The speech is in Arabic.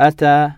أتى